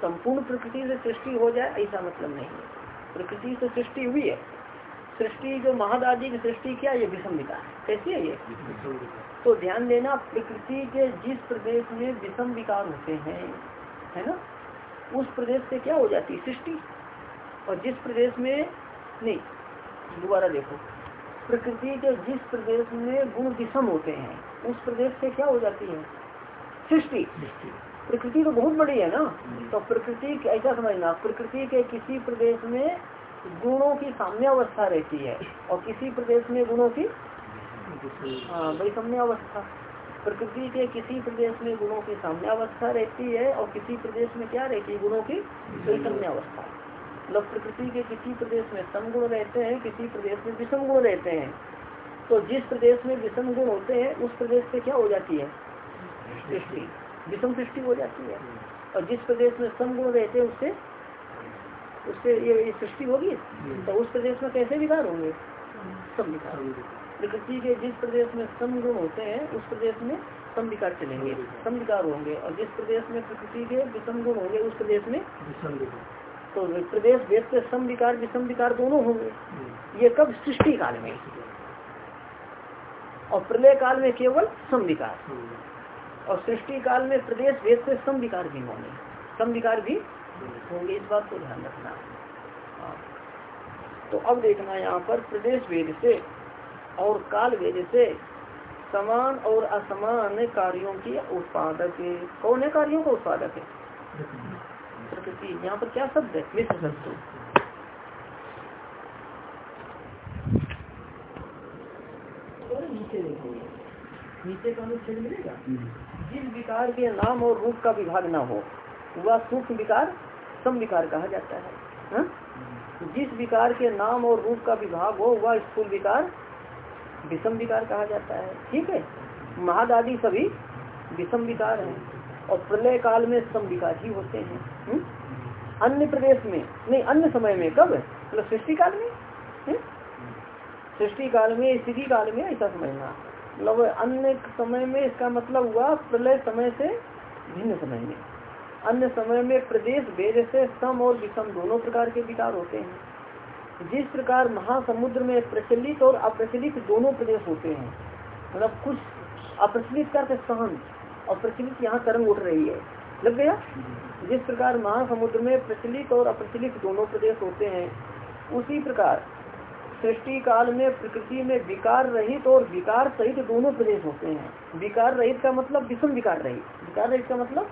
संपूर्ण प्रकृति से सृष्टि हो जाए, ऐसा मतलब नहीं है। प्रकृति से सृष्टि हुई है। सृष्टि जो महादाजी की सृष्टि क्या, ये विषम विकार कैसी है ये? तो ध्यान देना, प्रकृति के जिस प्रदेश में विषम विकार होते हैं, है ना? उस प्रदेश से क्या हो जाती है? सृष्टि। और जिस प्रदेश में नहीं, दोबारा देखो। प्रकृति के जिस प्रदेश में गुण विषम होते हैं उस प्रदेश से क्या हो जाती है? सृष्टि। प्रकृति तो बहुत बड़ी है ना? तो प्रकृति ऐसा समझना प्रकृति के किसी प्रदेश में गुणों की साम्य अवस्था रहती है और किसी प्रदेश में गुणों की हाँ वैषम्य अवस्था। प्रकृति के किसी प्रदेश में गुणों की साम्य अवस्था रहती है और किसी प्रदेश में क्या रहती है? गुणों की वैषम्य अवस्था। मतलब प्रकृति के किसी प्रदेश में सम गुण रहते हैं किसी प्रदेश में विषम गुण रहते हैं। तो जिस प्रदेश में विषम गुण होते हैं उस प्रदेश से क्या हो जाती है? सृष्टि विषम सृष्टि हो जाती है। और जिस प्रदेश में सम गुण रहते हैं उससे उससे ये सृष्टि होगी? तो उस प्रदेश में कैसे विकार होंगे? सम विकार होंगे। प्रकृति के जिस प्रदेश में सम गुण होते हैं उस प्रदेश में सम विकार चलेंगे सम विकार होंगे। और जिस प्रदेश में प्रकृति के विषम गुण होंगे उस प्रदेश में तो प्रदेश वेद से सम विकार विषम विकार दोनों होंगे। ये कब? सृष्टि काल में। और प्रलय काल में केवल सम विकार और सृष्टि काल में प्रदेश वेद से सम विकार भी होंगे। सम विकार भी होंगे, इस बात को ध्यान रखना। तो अब देखना यहाँ पर प्रदेश वेद से और काल वेद से समान और असमान कार्यों की उत्पादक कौन है कार्यों का उत्पादक है? प्रकृति। यहाँ पर क्या शब्द है? मिश्र शब्द नीचे देखो। नीचे का अनुच्छेद मिलेगा? जिस विकार के नाम और रूप का विभाग ना हो वह सूक्ष्म विकार सम विकार कहा जाता है। हा? जिस विकार के नाम और रूप का विभाग हो वह स्थूल विकार विषम विकार कहा जाता है। ठीक है? महादादी सभी विषम विकार है। और प्रलय काल में सम ही होते हैं। हुँ? अन्य प्रदेश में, नहीं, अन्य समय में, कब? मतलब सृष्टि काल में? सृष्टि काल में, स्थिति काल में, ऐसा समझना। मतलब अन्य समय में इसका मतलब हुआ प्रलय समय से भिन्न समय में। अन्य समय में प्रदेश भेद से सम और विषम दोनों प्रकार के विकार होते हैं। जिस प्रकार महासमुद्र में प्रचलित और अप्रचलित दोनों प्रदेश होते हैं मतलब कुछ अप्रचलित करते सहन और प्रचलित यहाँ तरंग उठ रही है। लग गया? जिस प्रकार महासमुद्र में प्रचलित और अप्रचलित दोनों प्रदेश होते हैं, उसी प्रकार सृष्टि काल में प्रकृति में विकार रहित और विकार सहित दोनों प्रदेश होते हैं। विकार रहित का मतलब विषम विकार रहित। विकार रहित का मतलब?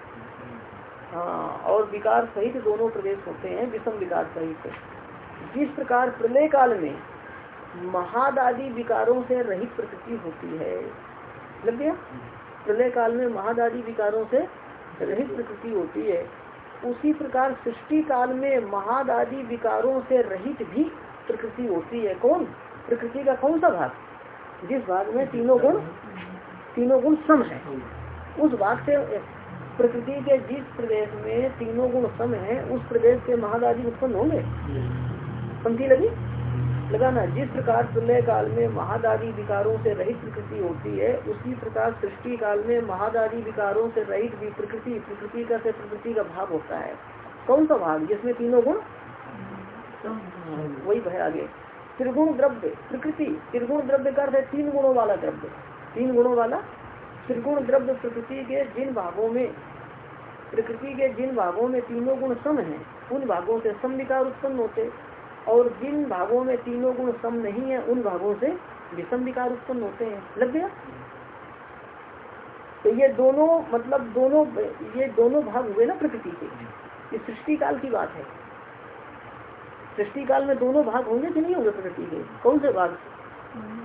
हाँ और विकार सहित दोनों प्रदेश होते हैं, विषम विकार सहित। जिस प्रकार प्रलय काल में महादादी विकारों से रहित प्रकृति होती है। लग गया? प्रलय काल में महादादी विकारों से रहित प्रकृति होती है। उसी प्रकार सृष्टि काल में महादादी विकारों से रहित भी प्रकृति होती है। कौन? प्रकृति का कौन सा भाग? जिस भाग में तीनों गुण तीनों गुण सम है। उस भाग से, प्रकृति के जिस प्रदेश में तीनों गुण सम है, उस प्रदेश से महादादी उत्पन्न होंगे। पंक्ति लगी? लगाना जिस प्रकार प्रलय काल में महादादी विकारों से रहित प्रकृति होती है, उसी प्रकार सृष्टि काल में महादादी विकारों से रहित भी प्रकृति प्रकृति का से प्रकृति का भाग होता है। कौन सा भाग? जिसमें तीनों गुण? वही भय आगे। त्रिगुण द्रव्य, प्रकृति। त्रिगुण द्रव्य का अर्थ है तीन गुणों वाला द्रव्य। तीन गुणों वाला त्रिगुण द्रव्य प्रकृति के जिन भागों में, प्रकृति के जिन भागों में तीनों गुण सम है, उन भागों से सम विकार उत्पन्न होते। और जिन भागों में तीनों गुण सम नहीं है उन भागों से विषम विकार उत्पन्न होते हैं। लग गया? तो ये दोनों मतलब दोनों ये दोनों भाग हुए ना प्रकृति के। ये सृष्टि काल की बात है। सृष्टि काल में दोनों भाग होंगे कि नहीं होंगे प्रकृति के? कौन से भाग?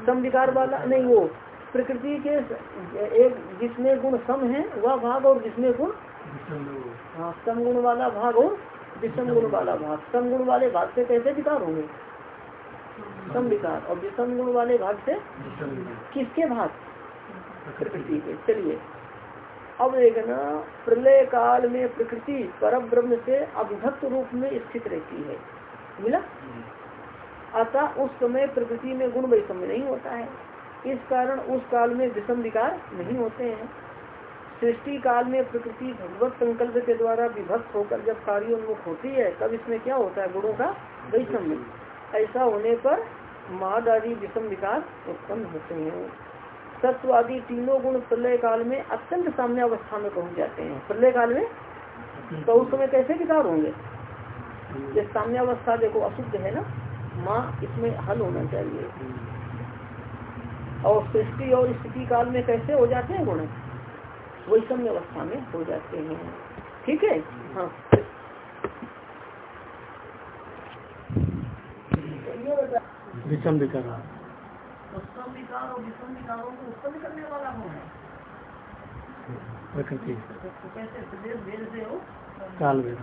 सम विकार वाला? नहीं वो प्रकृति के एक जिसमें गुण सम है वह भाग और जिसमें गुण हाँ। सम गुण वाला भाग और विषम गुण वाला भाग सम गुण वाले भाग से कैसे विकार होंगे? सम विकार और विषम गुण वाले भाग से किसके भाग? प्रकृति के। चलिए। अब देखना, प्रलय काल में प्रकृति पर ब्रह्म से अविभक्त रूप में स्थित रहती है। मिला? अतः उस समय प्रकृति में गुण वैषम्य नहीं होता है। इस कारण उस काल में विषम विकार नहीं होते हैं। सृष्टि काल में प्रकृति भगवत संकल्प के द्वारा विभक्त होकर जब कार्योन्मुख होती है, तब इसमें क्या होता है? गुणों का वैषम्य। ऐसा होने पर माद आदि विषम विकास उत्पन्न होते हैं। सत्व आदि तीनों गुण प्रलय काल में अत्यंत साम्य अवस्था में पहुँच जाते हैं। प्रलय काल में? तो उस समय कैसे विकार होंगे? ये साम्य अवस्था देखो, अशुद्ध है ना? माँ, इसमें हल होना चाहिए। और सृष्टि और स्थिति काल में कैसे हो जाते हैं गुण? वैषम्य अवस्था में हो जाते हैं। ठीक है? हाँ। विषम विकार। विषम विकार और विषम विकारों को उत्पन्न करने वाला कौन है? प्रकृति। तो हो? काल वेद।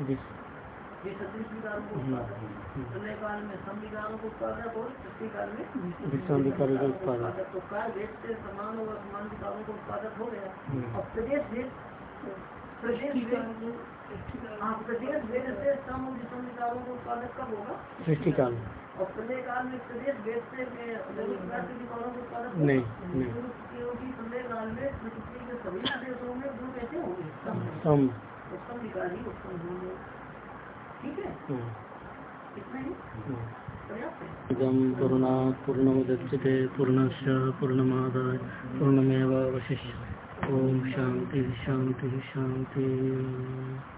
विषम विकारों का उत्पादक तो काल भेद से समान और असमान विकारों को उत्पादक हो गया। हम्म। और प्रदेश भेद प्रदेश हाँ प्रदेश भेद से सम और विषम विकारों को उत्पादक कब होगा? सृष्टि काल में और प्रलय काल में प्रदेश भेद से ज़रूर प्रकार के विकारों को उत्पादक नहीं। क्योंकि काल में के सभी प्रदेशों में कैसे होंगे? सम। तो विकार ही उत्पन्न होंगे। ठीक है? हम्म, इतना ही? हम्म। है इदं पूर्णात् पूर्णमुदच्यते पूर्णस्य पूर्णमादाय पूर्णमेवावशिष्यते ॐ शान्तिः शान्तिः शान्तिः।